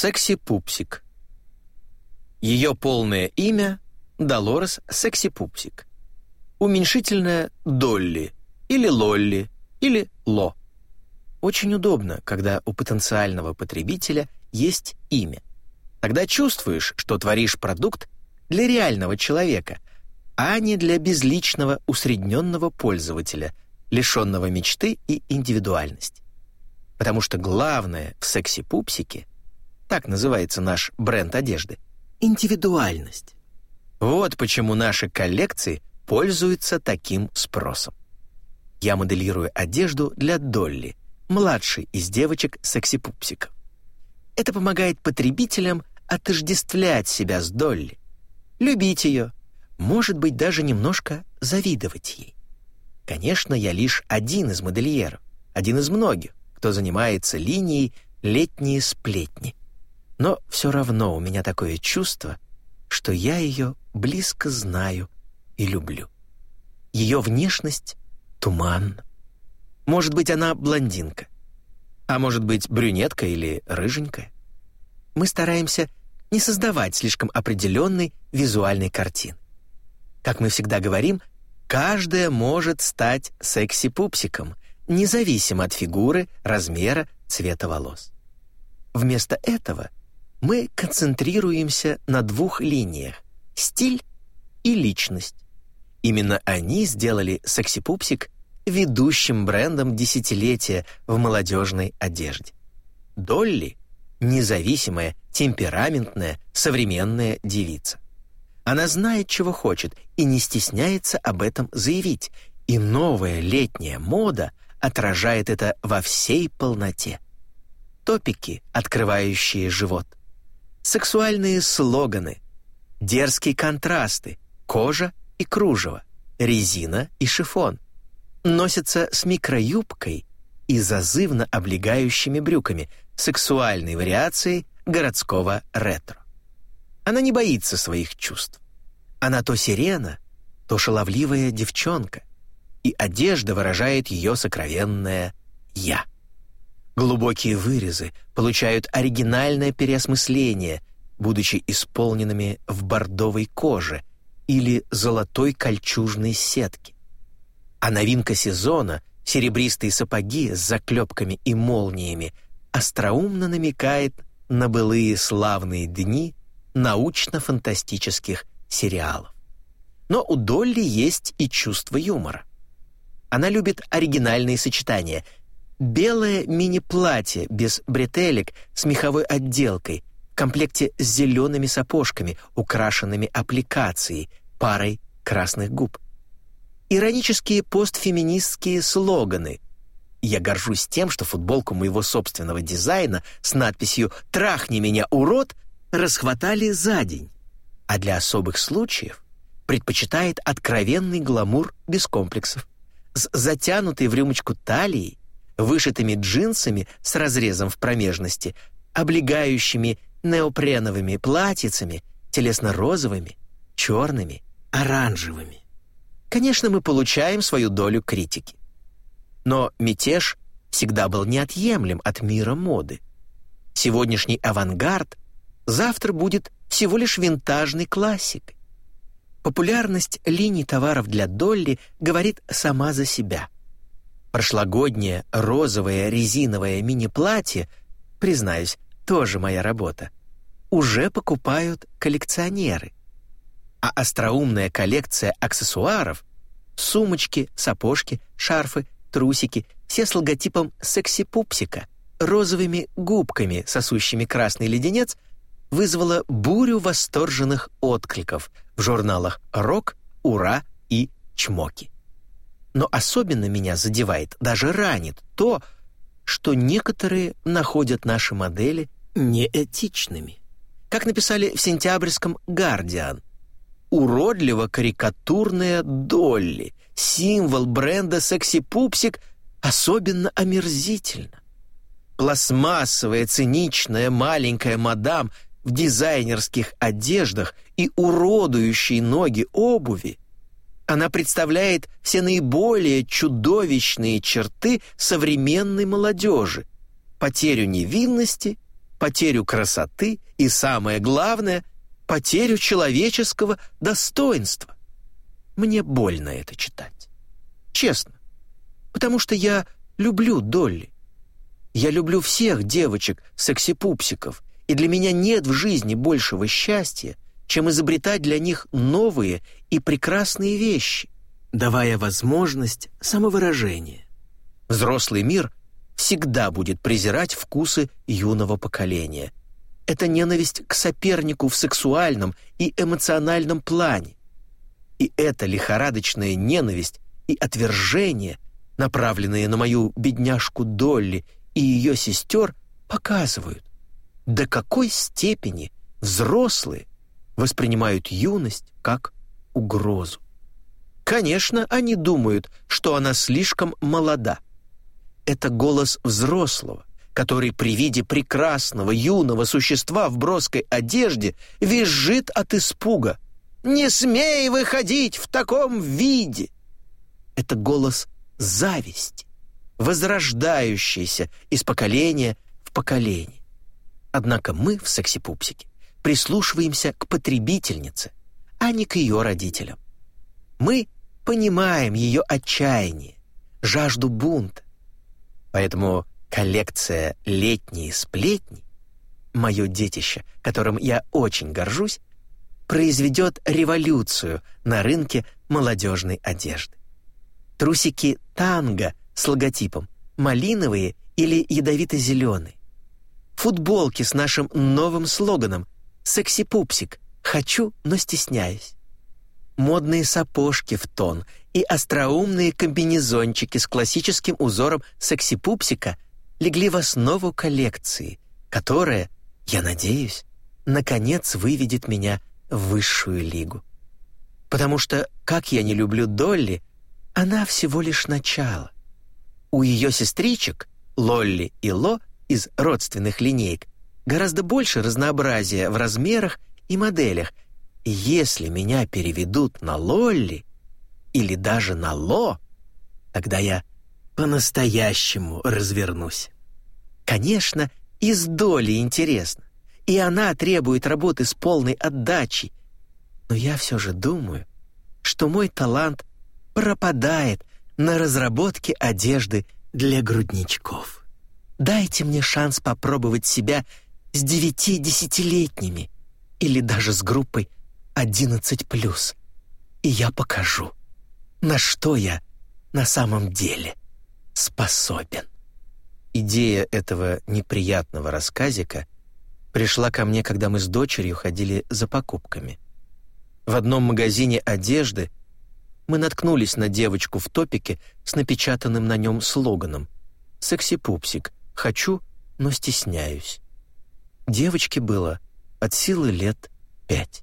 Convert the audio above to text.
Секси-пупсик. Ее полное имя — Долорес Секси-пупсик. Уменьшительное «Долли» или «Лолли» или «Ло». Очень удобно, когда у потенциального потребителя есть имя. Тогда чувствуешь, что творишь продукт для реального человека, а не для безличного усредненного пользователя, лишенного мечты и индивидуальности. Потому что главное в секси-пупсике, так называется наш бренд одежды, индивидуальность. Вот почему наши коллекции пользуются таким спросом. Я моделирую одежду для Долли, младшей из девочек секси-пупсиков. Это помогает потребителям отождествлять себя с Долли, любить ее, может быть, даже немножко завидовать ей. Конечно, я лишь один из модельеров, один из многих, кто занимается линией «Летние сплетни». Но все равно у меня такое чувство, что я ее близко знаю и люблю. Ее внешность туманна. Может быть, она блондинка — а может быть, брюнетка или рыженькая. Мы стараемся не создавать слишком определенной визуальной картины. Как мы всегда говорим, каждая может стать секси-пупсиком, независимо от фигуры, размера, цвета волос. Вместо этого мы концентрируемся на двух линиях — стиль и личность. Именно они сделали секси-пупсик ведущим брендом десятилетия в молодежной одежде. Долли — независимая, темпераментная, современная девица. Она знает, чего хочет, и не стесняется об этом заявить, и новая летняя мода отражает это во всей полноте. Топики, открывающие живот. Сексуальные слоганы. Дерзкие контрасты. Кожа и кружево. Резина и шифон носится с микроюбкой и зазывно облегающими брюками, сексуальной вариацией городского ретро. Она не боится своих чувств. Она то сирена, то шаловливая девчонка, и одежда выражает ее сокровенное «я». Глубокие вырезы получают оригинальное переосмысление, будучи исполненными в бордовой коже или золотой кольчужной сетке. А новинка сезона — серебристые сапоги с заклепками и молниями — остроумно намекает на былые славные дни научно-фантастических сериалов. Но у Долли есть и чувство юмора. Она любит оригинальные сочетания. Белое мини-платье без бретелек с меховой отделкой в комплекте с зелеными сапожками, украшенными аппликацией, парой красных губ иронические постфеминистские слоганы. Я горжусь тем, что футболку моего собственного дизайна с надписью «Трахни меня, урод!» расхватали за день. А для особых случаев предпочитает откровенный гламур без комплексов. С затянутой в рюмочку талией, вышитыми джинсами с разрезом в промежности, облегающими неопреновыми платьицами, телесно-розовыми, черными, оранжевыми. Конечно, мы получаем свою долю критики. Но мятеж всегда был неотъемлем от мира моды. Сегодняшний авангард завтра будет всего лишь винтажной классикой. Популярность линий товаров для Долли говорит сама за себя. Прошлогоднее розовое резиновое мини-платье, признаюсь, тоже моя работа, уже покупают коллекционеры а остроумная коллекция аксессуаров — сумочки, сапожки, шарфы, трусики — все с логотипом «секси-пупсика», розовыми губками, сосущими красный леденец, вызвала бурю восторженных откликов в журналах «Рок», «Ура» и «Чмоки». Но особенно меня задевает, даже ранит, то, что некоторые находят наши модели неэтичными. Как написали в сентябрьском «Гардиан», уродливо-карикатурная Долли, символ бренда «Секси-пупсик», особенно омерзительно. Пластмассовая, циничная маленькая мадам в дизайнерских одеждах и уродующей ноги обуви, она представляет все наиболее чудовищные черты современной молодежи, потерю невинности потерю красоты и, самое главное, потерю человеческого достоинства. Мне больно это читать. Честно. Потому что я люблю Долли. Я люблю всех девочек, секси-пупсиков, и для меня нет в жизни большего счастья, чем изобретать для них новые и прекрасные вещи, давая возможность самовыражения. Взрослый мир всегда будет презирать вкусы юного поколения. Это ненависть к сопернику в сексуальном и эмоциональном плане. И эта лихорадочная ненависть и отвержение, направленные на мою бедняжку Долли и ее сестер, показывают, до какой степени взрослые воспринимают юность как угрозу. Конечно, они думают, что она слишком молода. Это голос взрослого, который при виде прекрасного юного существа в броской одежде визжит от испуга. «Не смей выходить в таком виде!» Это голос зависти, возрождающийся из поколения в поколение. Однако мы в «Секси-пупсике» прислушиваемся к потребительнице, а не к ее родителям. Мы понимаем ее отчаяние, жажду бунта. Поэтому коллекция «Летние сплетни» мое детище, которым я очень горжусь, произведет революцию на рынке молодежной одежды. Трусики танго с логотипом малиновые или ядовито-зеленые. Футболки с нашим новым слоганом «Секси-пупсик. Хочу, но стесняюсь». Модные сапожки в тон и остроумные комбинезончики с классическим узором секси-пупсика легли в основу коллекции, которая, я надеюсь, наконец выведет меня в высшую лигу. Потому что, как я не люблю Долли, она всего лишь начало. У ее сестричек, Лолли и Ло, из родственных линеек, гораздо больше разнообразия в размерах и моделях. И если меня переведут на Лолли или даже на Ло, тогда я по-настоящему развернусь. Конечно, из доли интересно, и она требует работы с полной отдачей, но я все же думаю, что мой талант пропадает на разработке одежды для грудничков. Дайте мне шанс попробовать себя с девяти-десятилетними или даже с группой 11+, и я покажу, на что я на самом деле способен. Идея этого неприятного рассказика пришла ко мне, когда мы с дочерью ходили за покупками. В одном магазине одежды мы наткнулись на девочку в топике с напечатанным на нем слоганом «Секси-пупсик. Хочу, но стесняюсь». Девочке было от силы лет пять.